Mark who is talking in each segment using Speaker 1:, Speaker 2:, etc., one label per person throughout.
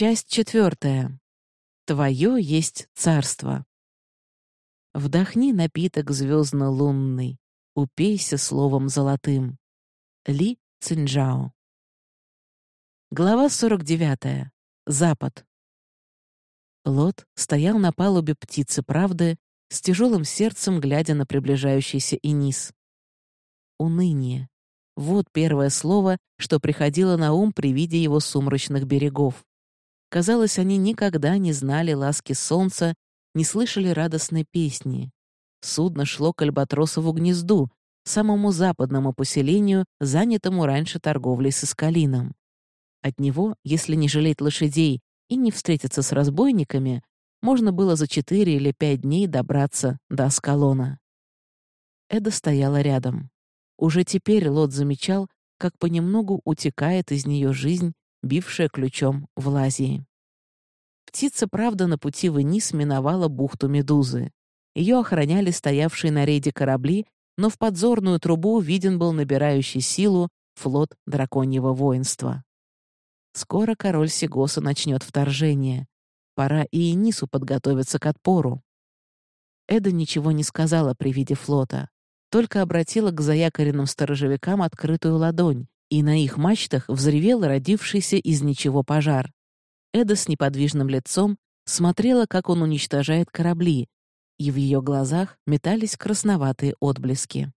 Speaker 1: Часть четвертая. Твое есть царство. Вдохни напиток звездно-лунный, упейся словом золотым. Ли Цинджао. Глава 49. Запад. Лот стоял на палубе птицы правды, с тяжелым сердцем глядя на приближающийся Инис. Уныние. Вот первое слово, что приходило на ум при виде его сумрачных берегов. Казалось, они никогда не знали ласки солнца, не слышали радостной песни. Судно шло к Альбатросову гнезду, самому западному поселению, занятому раньше торговлей с Искалином. От него, если не жалеть лошадей и не встретиться с разбойниками, можно было за четыре или пять дней добраться до Аскалона. Эда стояла рядом. Уже теперь Лот замечал, как понемногу утекает из нее жизнь, бившая ключом в Лазии. Птица, правда, на пути вниз миновала бухту Медузы. Ее охраняли стоявшие на рейде корабли, но в подзорную трубу виден был набирающий силу флот драконьего воинства. Скоро король Сигоса начнет вторжение. Пора и Энису подготовиться к отпору. Эда ничего не сказала при виде флота, только обратила к заякоренным сторожевикам открытую ладонь, и на их мачтах взревел родившийся из ничего пожар. Эда с неподвижным лицом смотрела, как он уничтожает корабли, и в ее глазах метались красноватые отблески.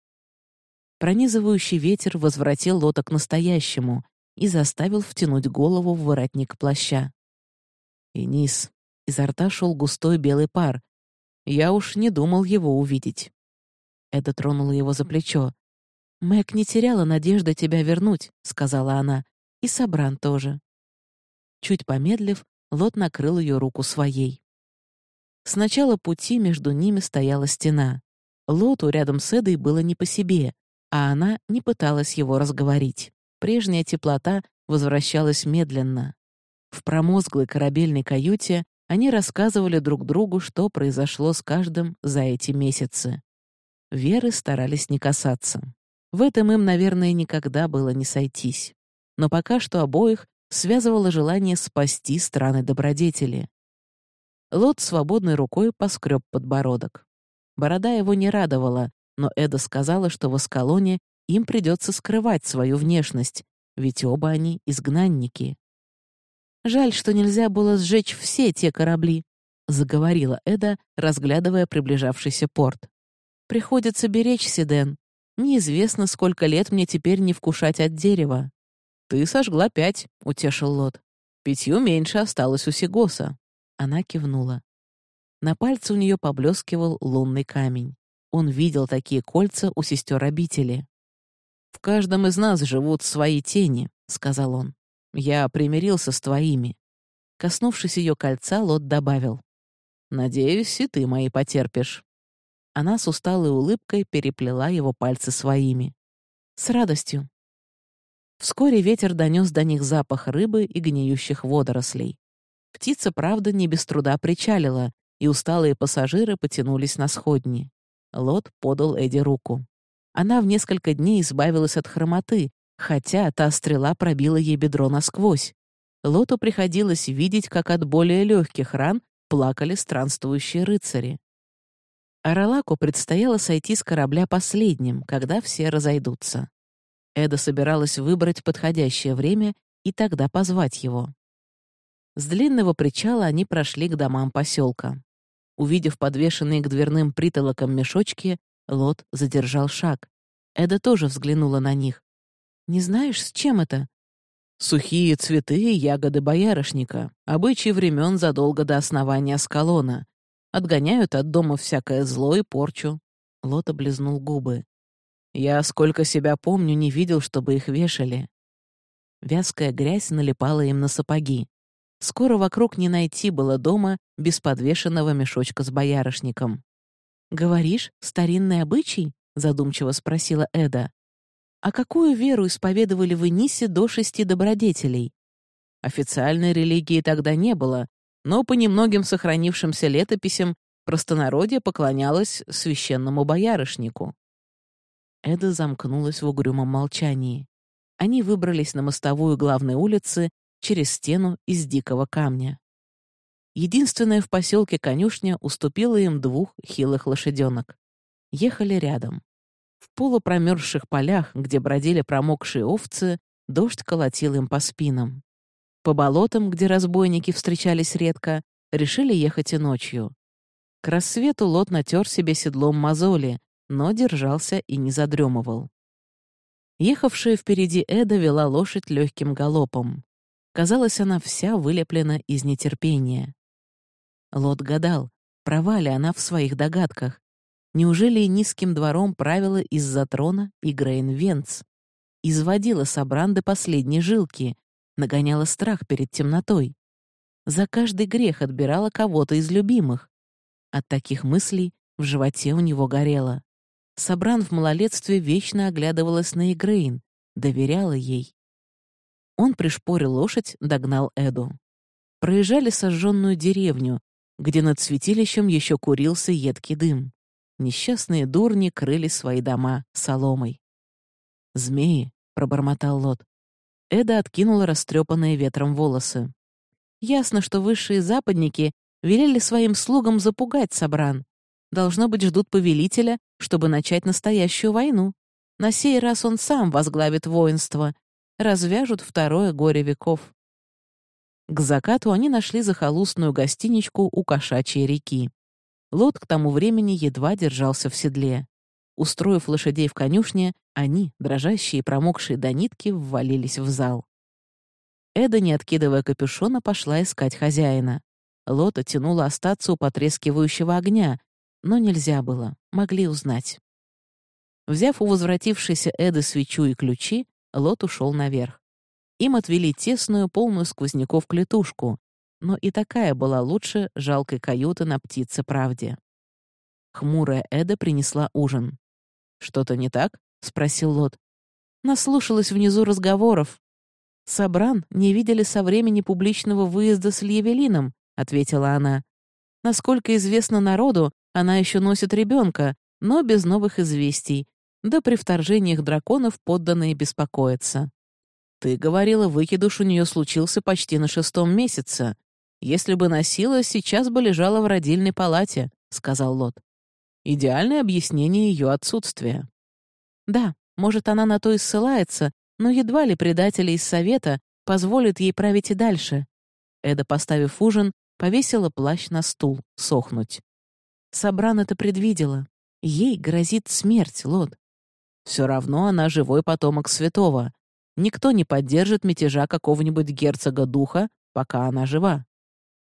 Speaker 1: Пронизывающий ветер возвратил лодок к настоящему и заставил втянуть голову в воротник плаща. И низ. Изо рта шел густой белый пар. Я уж не думал его увидеть. Эда тронула его за плечо. «Мэг не теряла надежды тебя вернуть», — сказала она. «И Сабран тоже». Чуть помедлив, Лот накрыл ее руку своей. С начала пути между ними стояла стена. Лоту рядом с Эдой было не по себе, а она не пыталась его разговорить. Прежняя теплота возвращалась медленно. В промозглой корабельной каюте они рассказывали друг другу, что произошло с каждым за эти месяцы. Веры старались не касаться. В этом им, наверное, никогда было не сойтись. Но пока что обоих связывало желание спасти страны добродетели. Лот свободной рукой поскреб подбородок. Борода его не радовала, но Эда сказала, что в Аскалоне им придется скрывать свою внешность, ведь оба они изгнанники. «Жаль, что нельзя было сжечь все те корабли», — заговорила Эда, разглядывая приближавшийся порт. «Приходится беречь Сиден. Неизвестно, сколько лет мне теперь не вкушать от дерева». «Ты сожгла пять», — утешил Лот. «Пятью меньше осталось у Сигоса». Она кивнула. На пальце у нее поблескивал лунный камень. Он видел такие кольца у сестер обители. «В каждом из нас живут свои тени», — сказал он. «Я примирился с твоими». Коснувшись ее кольца, Лот добавил. «Надеюсь, и ты мои потерпишь». Она с усталой улыбкой переплела его пальцы своими. «С радостью». Вскоре ветер донес до них запах рыбы и гниющих водорослей. Птица, правда, не без труда причалила, и усталые пассажиры потянулись на сходни. Лот подал Эдди руку. Она в несколько дней избавилась от хромоты, хотя та стрела пробила ей бедро насквозь. Лоту приходилось видеть, как от более легких ран плакали странствующие рыцари. Аралаку предстояло сойти с корабля последним, когда все разойдутся. Эда собиралась выбрать подходящее время и тогда позвать его. С длинного причала они прошли к домам поселка. Увидев подвешенные к дверным притолокам мешочки, Лот задержал шаг. Эда тоже взглянула на них. «Не знаешь, с чем это?» «Сухие цветы и ягоды боярышника, обычаи времен задолго до основания Скалона. Отгоняют от дома всякое зло и порчу». Лот облизнул губы. «Я, сколько себя помню, не видел, чтобы их вешали». Вязкая грязь налипала им на сапоги. Скоро вокруг не найти было дома без подвешенного мешочка с боярышником. «Говоришь, старинный обычай?» — задумчиво спросила Эда. «А какую веру исповедовали в Инисе до шести добродетелей?» Официальной религии тогда не было, но по немногим сохранившимся летописям простонародье поклонялось священному боярышнику. Эда замкнулась в угрюмом молчании. Они выбрались на мостовую главной улицы через стену из дикого камня. Единственная в поселке конюшня уступила им двух хилых лошаденок. Ехали рядом. В полупромерзших полях, где бродили промокшие овцы, дождь колотил им по спинам. По болотам, где разбойники встречались редко, решили ехать и ночью. К рассвету Лот натер себе седлом мозоли, но держался и не задремывал. Ехавшая впереди Эда вела лошадь легким галопом. Казалось, она вся вылеплена из нетерпения. Лот гадал, права ли она в своих догадках. Неужели низким двором правила из-за трона и Грейн Венц? Изводила Сабран до последней жилки, нагоняла страх перед темнотой. За каждый грех отбирала кого-то из любимых. От таких мыслей в животе у него горело. Сабран в малолетстве вечно оглядывалась на Игрейн, доверяла ей. Он пришпорил лошадь, догнал Эду. Проезжали сожженную деревню, где над святилищем еще курился едкий дым. Несчастные дурни крыли свои дома соломой. «Змеи», — пробормотал Лот. Эда откинула растрепанные ветром волосы. «Ясно, что высшие западники велели своим слугам запугать Сабран. Должно быть, ждут повелителя, чтобы начать настоящую войну. На сей раз он сам возглавит воинство. Развяжут второе горе веков». К закату они нашли захолустную гостиничку у кошачьей реки. Лот к тому времени едва держался в седле. Устроив лошадей в конюшне, они, дрожащие и промокшие до нитки, ввалились в зал. Эда, не откидывая капюшона, пошла искать хозяина. Лота тянула остаться у потрескивающего огня, но нельзя было, могли узнать. Взяв у возвратившейся Эды свечу и ключи, Лот ушел наверх. Им отвели тесную, полную сквозняков клетушку, но и такая была лучше жалкой каюты на птице правде. Хмурая Эда принесла ужин. «Что-то не так?» — спросил Лот. Наслушалась внизу разговоров. «Собран не видели со времени публичного выезда с Льявелином», — ответила она. «Насколько известно народу, она еще носит ребенка, но без новых известий. Да при вторжениях драконов подданные беспокоятся. Ты говорила, выкидыш у нее случился почти на шестом месяце. Если бы носила, сейчас бы лежала в родильной палате», — сказал Лот. Идеальное объяснение ее отсутствия. Да, может, она на то и ссылается, но едва ли предатели из Совета позволят ей править и дальше. Эда, поставив ужин, повесила плащ на стул, сохнуть. Сабран это предвидела. Ей грозит смерть, Лот. Все равно она живой потомок святого. Никто не поддержит мятежа какого-нибудь герцога духа, пока она жива.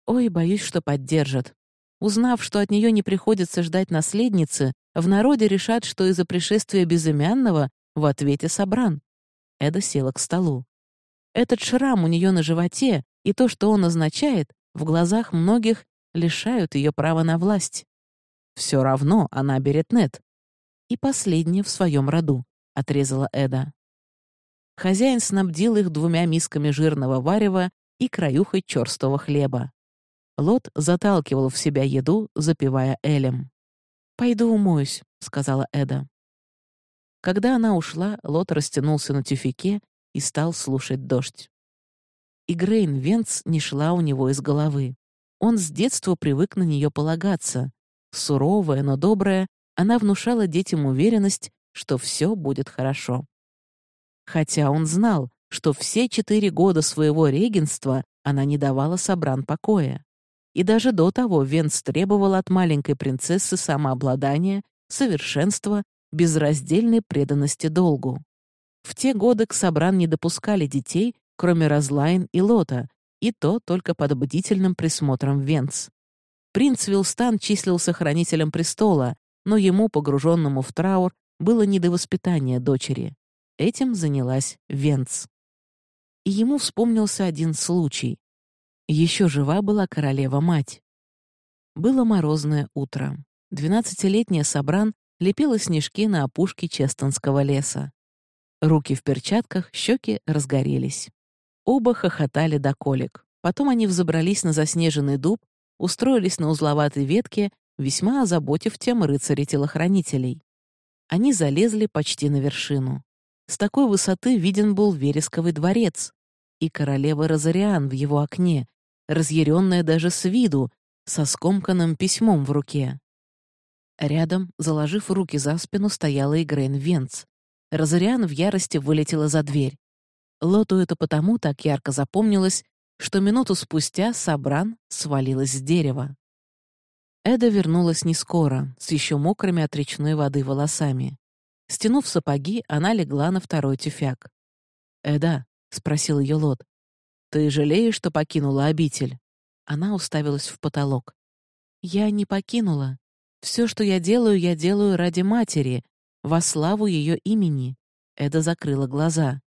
Speaker 1: Ой, боюсь, что поддержат. Узнав, что от нее не приходится ждать наследницы, в народе решат, что из-за пришествия безымянного в ответе собран. Эда села к столу. Этот шрам у нее на животе и то, что он означает, в глазах многих лишают ее права на власть. Все равно она берет нет. И последняя в своем роду, — отрезала Эда. Хозяин снабдил их двумя мисками жирного варева и краюхой черстого хлеба. Лот заталкивал в себя еду, запивая Элем. «Пойду умоюсь», — сказала Эда. Когда она ушла, Лот растянулся на тюфике и стал слушать дождь. И Венц не шла у него из головы. Он с детства привык на нее полагаться. Суровая, но добрая, она внушала детям уверенность, что все будет хорошо. Хотя он знал, что все четыре года своего регенства она не давала Собран покоя. И даже до того Венс требовал от маленькой принцессы самообладания, совершенства, безраздельной преданности долгу. В те годы к Собран не допускали детей, кроме Разлайн и Лота, и то только под бдительным присмотром Венц. Принц Вилстан числился хранителем престола, но ему, погруженному в траур, было не до воспитания дочери. Этим занялась Венц. И ему вспомнился один случай. Еще жива была королева-мать. Было морозное утро. Двенадцатилетняя Сабран лепила снежки на опушке Честонского леса. Руки в перчатках, щеки разгорелись. Оба хохотали до колик. Потом они взобрались на заснеженный дуб, устроились на узловатой ветке, весьма озаботив тем рыцарей-телохранителей. Они залезли почти на вершину. С такой высоты виден был вересковый дворец. и королева Розариан в его окне, разъяренная даже с виду, со скомканным письмом в руке. Рядом, заложив руки за спину, стояла и Грейн Венц. Розариан в ярости вылетела за дверь. Лоту это потому так ярко запомнилось, что минуту спустя Сабран свалилась с дерева. Эда вернулась не скоро, с еще мокрыми от речной воды волосами. Стянув сапоги, она легла на второй тюфяк. «Эда», — спросил ее Лот, — «ты жалеешь, что покинула обитель?» Она уставилась в потолок. «Я не покинула. Все, что я делаю, я делаю ради матери, во славу ее имени». Эда закрыла глаза.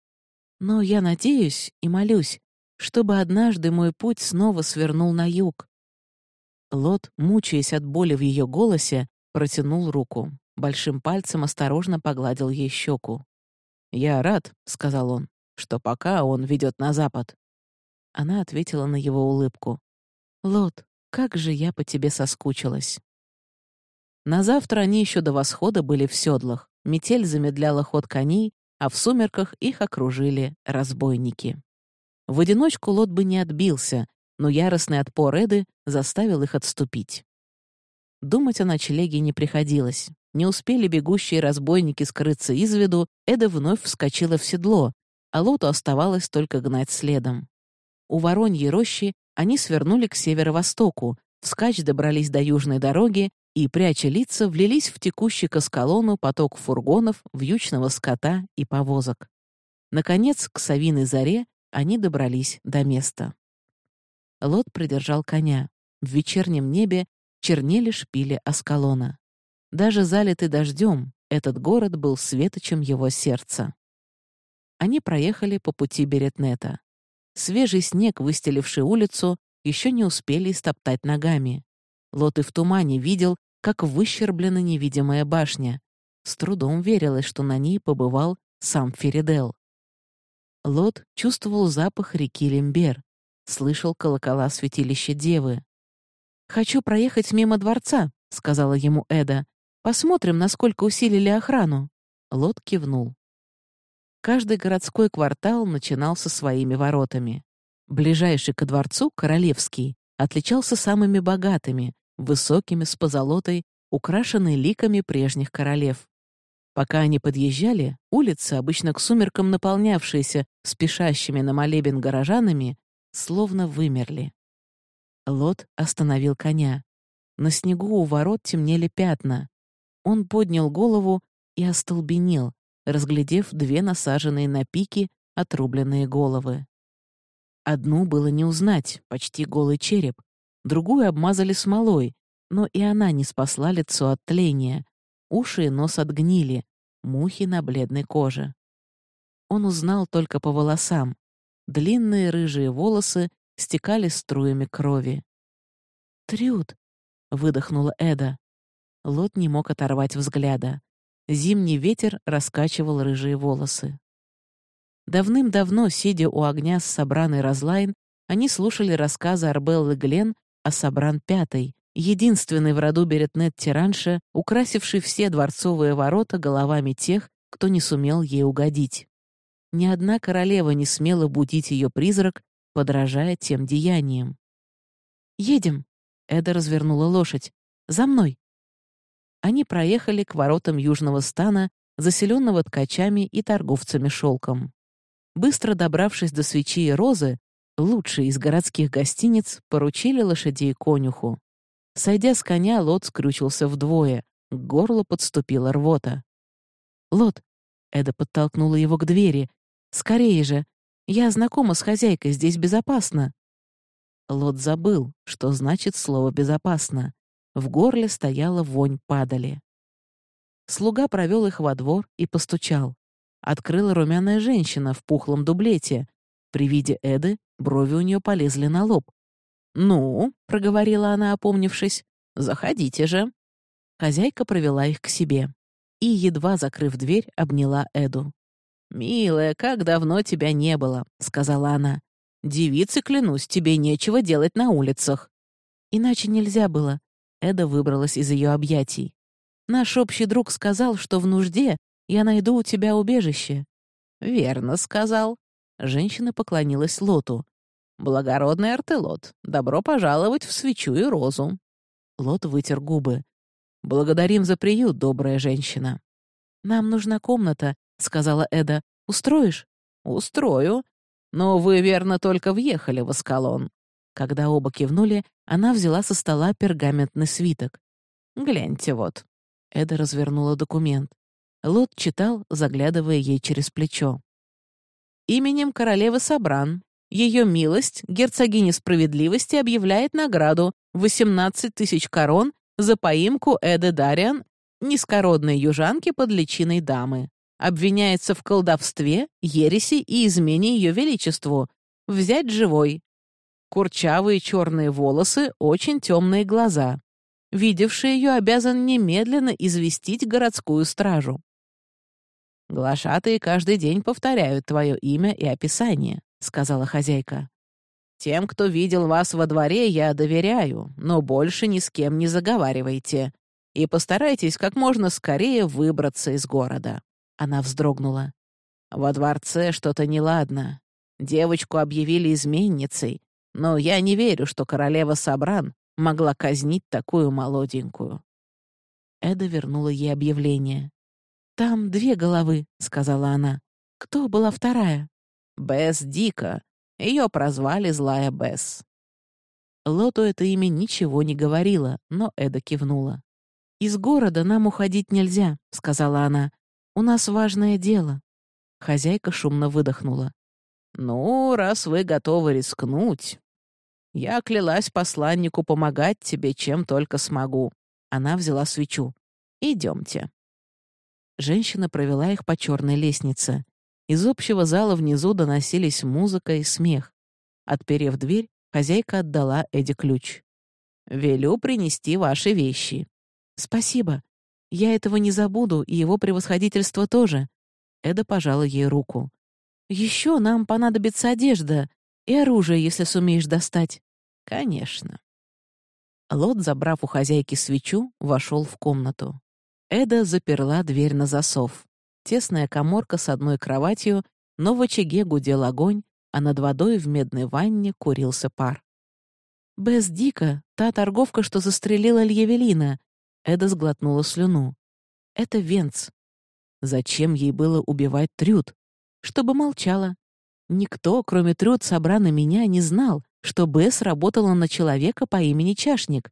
Speaker 1: «Но я надеюсь и молюсь, чтобы однажды мой путь снова свернул на юг». Лот, мучаясь от боли в ее голосе, протянул руку. Большим пальцем осторожно погладил ей щеку. «Я рад», — сказал он, — «что пока он ведет на запад». Она ответила на его улыбку. «Лот, как же я по тебе соскучилась». На завтра они еще до восхода были в седлах. Метель замедляла ход коней, а в сумерках их окружили разбойники. В одиночку Лот бы не отбился, но яростный отпор Эды заставил их отступить. Думать о ночлеге не приходилось. Не успели бегущие разбойники скрыться из виду, Эда вновь вскочила в седло, а Лоту оставалось только гнать следом. У Вороньей рощи они свернули к северо-востоку, вскачь добрались до южной дороги и, пряча лица, влились в текущий к Аскалону поток фургонов, вьючного скота и повозок. Наконец, к Савиной заре они добрались до места. Лот придержал коня. В вечернем небе чернели шпили Аскалона. Даже залитый дождем, этот город был светочем его сердца. Они проехали по пути Беретнета. Свежий снег, выстеливший улицу, еще не успели истоптать ногами. Лот и в тумане видел, как выщерблена невидимая башня. С трудом верилось, что на ней побывал сам Феридел. Лот чувствовал запах реки Лембер, слышал колокола святилища Девы. «Хочу проехать мимо дворца», — сказала ему Эда. «Посмотрим, насколько усилили охрану». Лот кивнул. Каждый городской квартал начинался своими воротами. Ближайший ко дворцу, Королевский, отличался самыми богатыми, высокими, с позолотой, украшенной ликами прежних королев. Пока они подъезжали, улицы, обычно к сумеркам наполнявшиеся спешащими на молебен горожанами, словно вымерли. Лот остановил коня. На снегу у ворот темнели пятна. Он поднял голову и остолбенел, разглядев две насаженные на пики отрубленные головы. Одну было не узнать, почти голый череп, другую обмазали смолой, но и она не спасла лицо от тления. Уши и нос отгнили, мухи на бледной коже. Он узнал только по волосам. Длинные рыжие волосы стекали струями крови. «Трюд!» — выдохнула Эда. Лот не мог оторвать взгляда. Зимний ветер раскачивал рыжие волосы. Давным-давно, сидя у огня с Собраной Разлайн, они слушали рассказы Арбеллы Глен а Сабран Пятый, единственный в роду Беретнет-Тиранша, украсивший все дворцовые ворота головами тех, кто не сумел ей угодить. Ни одна королева не смела будить ее призрак, подражая тем деяниям. «Едем!» — Эда развернула лошадь. «За мной!» Они проехали к воротам южного стана, заселенного ткачами и торговцами шелком. Быстро добравшись до свечи и розы, лучшие из городских гостиниц, поручили лошадей конюху. Сойдя с коня, Лот скрючился вдвое, к горлу подступила рвота. «Лот!» — Эда подтолкнула его к двери. «Скорее же! Я знакома с хозяйкой, здесь безопасно!» Лот забыл, что значит слово «безопасно». В горле стояла вонь падали. Слуга провел их во двор и постучал. Открыла румяная женщина в пухлом дублете. При виде Эды Брови у нее полезли на лоб. «Ну», — проговорила она, опомнившись, — «заходите же». Хозяйка провела их к себе и, едва закрыв дверь, обняла Эду. «Милая, как давно тебя не было», — сказала она. «Девицы, клянусь, тебе нечего делать на улицах». Иначе нельзя было. Эда выбралась из ее объятий. «Наш общий друг сказал, что в нужде я найду у тебя убежище». «Верно сказал. Женщина поклонилась Лоту. «Благородный Артелот, добро пожаловать в свечу и розу». Лот вытер губы. «Благодарим за приют, добрая женщина». «Нам нужна комната», — сказала Эда. «Устроишь?» «Устрою. Но вы, верно, только въехали в Аскалон». Когда оба кивнули, она взяла со стола пергаментный свиток. «Гляньте вот». Эда развернула документ. Лот читал, заглядывая ей через плечо. «Именем королевы Сабран, ее милость, герцогиня справедливости, объявляет награду 18 тысяч корон за поимку Эды Дариан, низкородной южанки под личиной дамы. Обвиняется в колдовстве, ереси и измене ее величеству. Взять живой. Курчавые черные волосы, очень темные глаза. Видевший ее обязан немедленно известить городскую стражу. «Глашатые каждый день повторяют твое имя и описание», — сказала хозяйка. «Тем, кто видел вас во дворе, я доверяю, но больше ни с кем не заговаривайте. И постарайтесь как можно скорее выбраться из города». Она вздрогнула. «Во дворце что-то неладно. Девочку объявили изменницей, но я не верю, что королева Сабран могла казнить такую молоденькую». Эда вернула ей объявление. «Там две головы», — сказала она. «Кто была вторая?» «Бесс Дика. Ее прозвали Злая Бесс». Лоту это имя ничего не говорило, но Эда кивнула. «Из города нам уходить нельзя», — сказала она. «У нас важное дело». Хозяйка шумно выдохнула. «Ну, раз вы готовы рискнуть...» «Я клялась посланнику помогать тебе, чем только смогу». Она взяла свечу. «Идемте». Женщина провела их по черной лестнице. Из общего зала внизу доносились музыка и смех. Отперев дверь, хозяйка отдала Эдди ключ. «Велю принести ваши вещи». «Спасибо. Я этого не забуду, и его превосходительство тоже». Эда пожала ей руку. «Еще нам понадобится одежда и оружие, если сумеешь достать». «Конечно». Лот, забрав у хозяйки свечу, вошел в комнату. Эда заперла дверь на засов. Тесная коморка с одной кроватью, но в очаге гудел огонь, а над водой в медной ванне курился пар. «Бесс Дика, та торговка, что застрелила Льявелина», Эда сглотнула слюну. «Это Венц. Зачем ей было убивать Трюд? Чтобы молчала. Никто, кроме Трюд, собрана меня, не знал, что Бесс работала на человека по имени Чашник.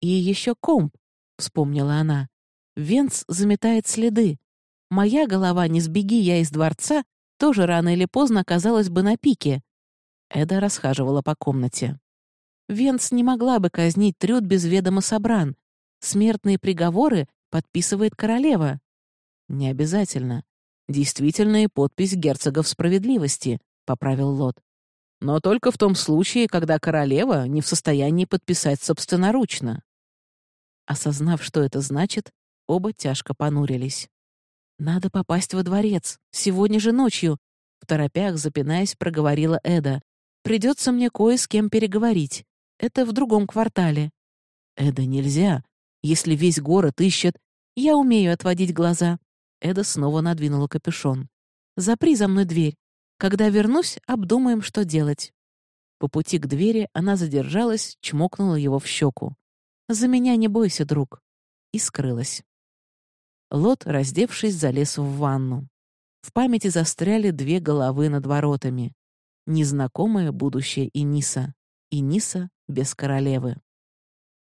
Speaker 1: И еще комп, — вспомнила она. Венц заметает следы. Моя голова, не сбеги я из дворца, тоже рано или поздно оказалась бы на пике. Эда расхаживала по комнате. Венц не могла бы казнить Трюд без ведома Собран. Смертные приговоры подписывает королева. Не обязательно. Действительная подпись герцогов справедливости, поправил Лот. Но только в том случае, когда королева не в состоянии подписать собственноручно. Осознав, что это значит, Оба тяжко понурились. «Надо попасть во дворец. Сегодня же ночью», — в торопях, запинаясь, проговорила Эда. «Придется мне кое с кем переговорить. Это в другом квартале». «Эда, нельзя. Если весь город ищет...» «Я умею отводить глаза». Эда снова надвинула капюшон. «Запри за мной дверь. Когда вернусь, обдумаем, что делать». По пути к двери она задержалась, чмокнула его в щеку. «За меня не бойся, друг». И скрылась. Лот, раздевшись, залез в ванну. В памяти застряли две головы над воротами. Незнакомое будущее Иниса. Иниса без королевы.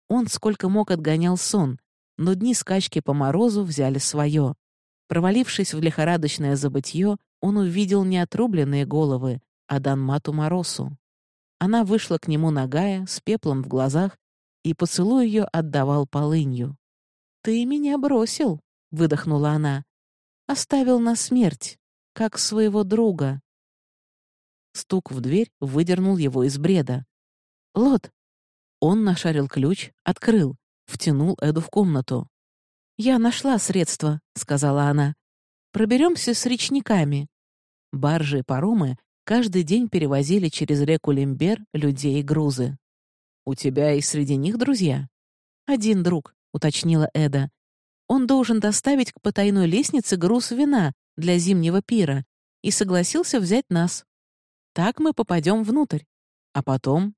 Speaker 1: Он сколько мог отгонял сон, но дни скачки по морозу взяли свое. Провалившись в лихорадочное забытье, он увидел не отрубленные головы, а Данмату Моросу. Она вышла к нему нагая, с пеплом в глазах, и поцелуй ее отдавал полынью. «Ты меня бросил», выдохнула она. Оставил на смерть, как своего друга. Стук в дверь выдернул его из бреда. «Лот!» Он нашарил ключ, открыл, втянул Эду в комнату. «Я нашла средства», — сказала она. «Проберемся с речниками». Баржи и паромы каждый день перевозили через реку Лимбер людей и грузы. «У тебя и среди них друзья?» «Один друг», — уточнила Эда. Он должен доставить к потайной лестнице груз вина для зимнего пира и согласился взять нас. Так мы попадем внутрь. А потом...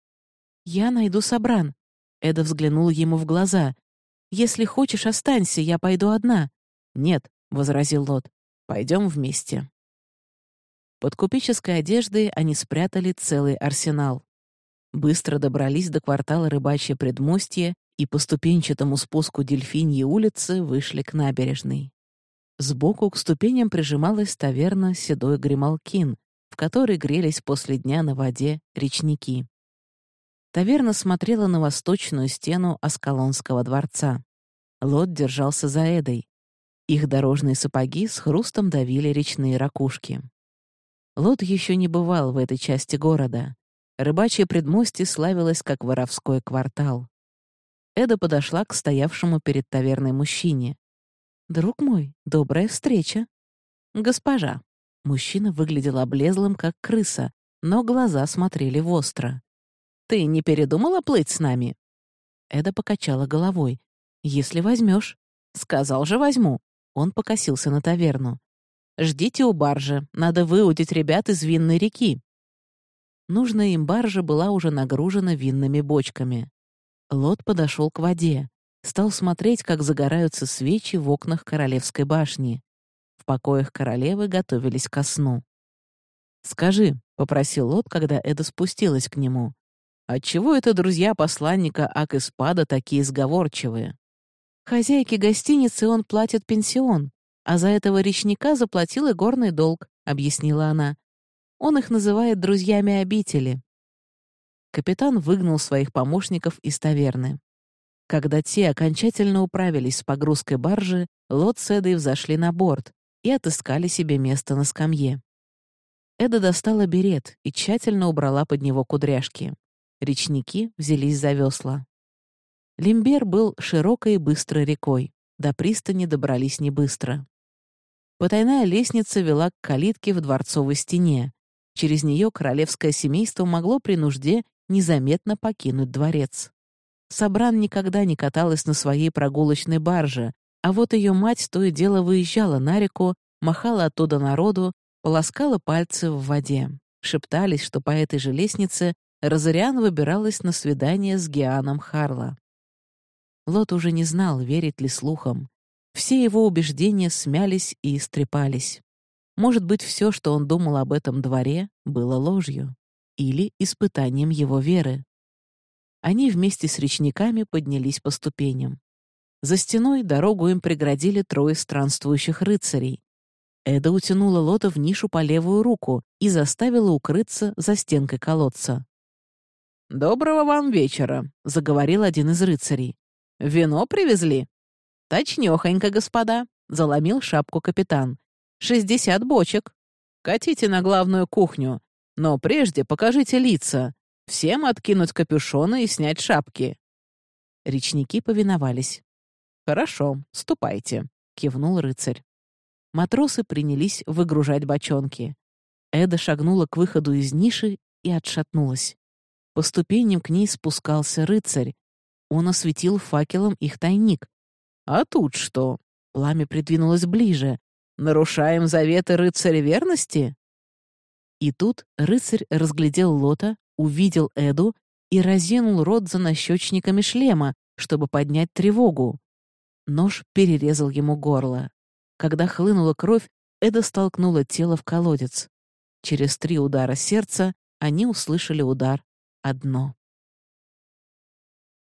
Speaker 1: Я найду Сабран. Эда взглянула ему в глаза. «Если хочешь, останься, я пойду одна». «Нет», — возразил Лот, — «пойдем вместе». Под купеческой одеждой они спрятали целый арсенал. Быстро добрались до квартала Рыбачье предмостье и по ступенчатому спуску Дельфиньей улицы вышли к набережной. Сбоку к ступеням прижималась таверна «Седой Грималкин», в которой грелись после дня на воде речники. Таверна смотрела на восточную стену Аскалонского дворца. Лот держался за Эдой. Их дорожные сапоги с хрустом давили речные ракушки. Лот еще не бывал в этой части города. Рыбачье предмостье славилось как воровской квартал. Эда подошла к стоявшему перед таверной мужчине. «Друг мой, добрая встреча». «Госпожа». Мужчина выглядел облезлым, как крыса, но глаза смотрели востро. Ты не передумала плыть с нами?» Эда покачала головой. «Если возьмешь. «Сказал же, возьму». Он покосился на таверну. «Ждите у баржи. Надо выудить ребят из винной реки». Нужная им баржа была уже нагружена винными бочками. Лот подошел к воде. Стал смотреть, как загораются свечи в окнах королевской башни. В покоях королевы готовились ко сну. «Скажи», — попросил Лот, когда Эда спустилась к нему, Отчего это друзья посланника Акиспада такие сговорчивые? Хозяйке гостиницы он платит пенсион, а за этого речника заплатил и горный долг, объяснила она. Он их называет друзьями обители. Капитан выгнал своих помощников из таверны. Когда те окончательно управились с погрузкой баржи, Лот с Эдой взошли на борт и отыскали себе место на скамье. Эда достала берет и тщательно убрала под него кудряшки. Речники взялись за весла. Лимбер был широкой и быстрой рекой. До пристани добрались не быстро. Потайная лестница вела к калитке в дворцовой стене. Через нее королевское семейство могло при нужде незаметно покинуть дворец. Сабран никогда не каталась на своей прогулочной барже, а вот ее мать то и дело выезжала на реку, махала оттуда народу, полоскала пальцы в воде. Шептались, что по этой же лестнице Розариан выбиралась на свидание с Гианом Харла. Лот уже не знал, верить ли слухам. Все его убеждения смялись и истрепались. Может быть, все, что он думал об этом дворе, было ложью или испытанием его веры. Они вместе с речниками поднялись по ступеням. За стеной дорогу им преградили трое странствующих рыцарей. Эда утянула Лота в нишу по левую руку и заставила укрыться за стенкой колодца. «Доброго вам вечера», — заговорил один из рыцарей. «Вино привезли?» «Точнёхонько, господа», — заломил шапку капитан. «Шестьдесят бочек. Катите на главную кухню, но прежде покажите лица. Всем откинуть капюшоны и снять шапки». Речники повиновались. «Хорошо, ступайте», — кивнул рыцарь. Матросы принялись выгружать бочонки. Эда шагнула к выходу из ниши и отшатнулась. По ступеням к ней спускался рыцарь. Он осветил факелом их тайник. «А тут что?» Пламя придвинулось ближе. «Нарушаем заветы рыцаря верности?» И тут рыцарь разглядел Лота, увидел Эду и разинул рот за нащечниками шлема, чтобы поднять тревогу. Нож перерезал ему горло. Когда хлынула кровь, Эда столкнула тело в колодец. Через три удара сердца они услышали удар одно.